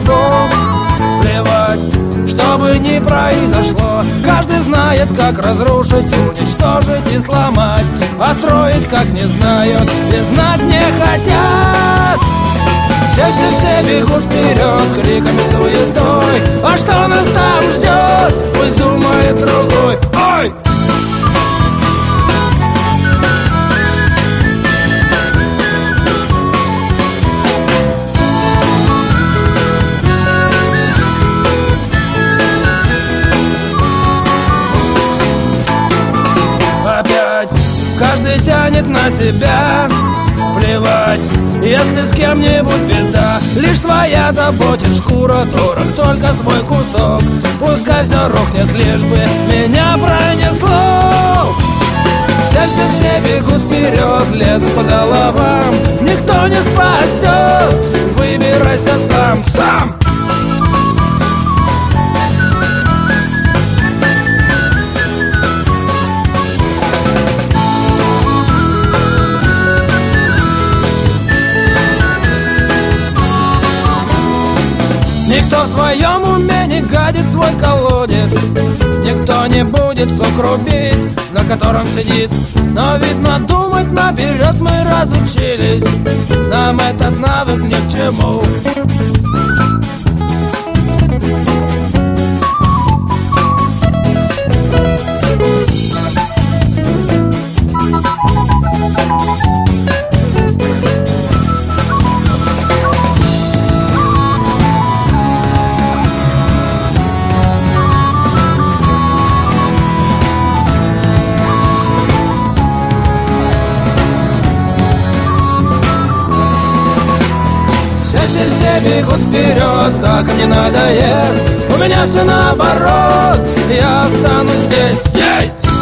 голову Плевать, что бы ни произошло. Каждый знает, как разрушить, уничтожить и сломать А строить, как не знают и знать не хотят. Все-все-все бегут вперед с криками суетой А что нас там ждет, пусть думает каждый тянет на себя. Плевать, если с кем-нибудь беда. Лишь твоя заботит шкура дорог Только свой кусок. Пускай все рухнет, лишь бы меня пронесло. Все-все-все бегут вперед, лезут по головам. Никто Никто в своем уме не гадит свой колодец. Никто не будет сок на котором сидит. Но видно думать наперед мы разучились. Нам этот навык ни к чему бегут вперед, как мне надоест У меня все наоборот, я останусь здесь Есть!